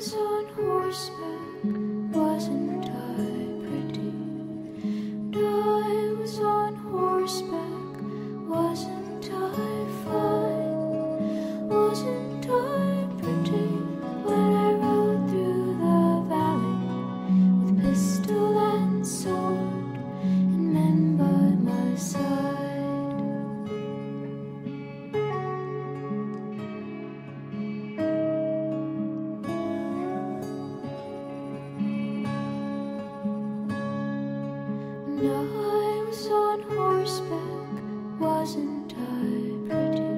On horseback, horseback, wasn't I pretty?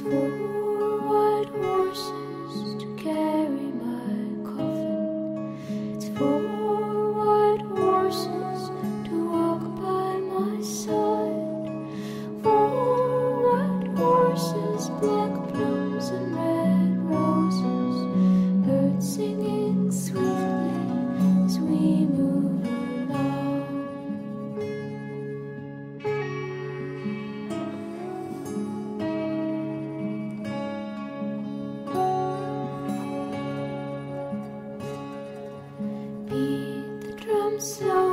For so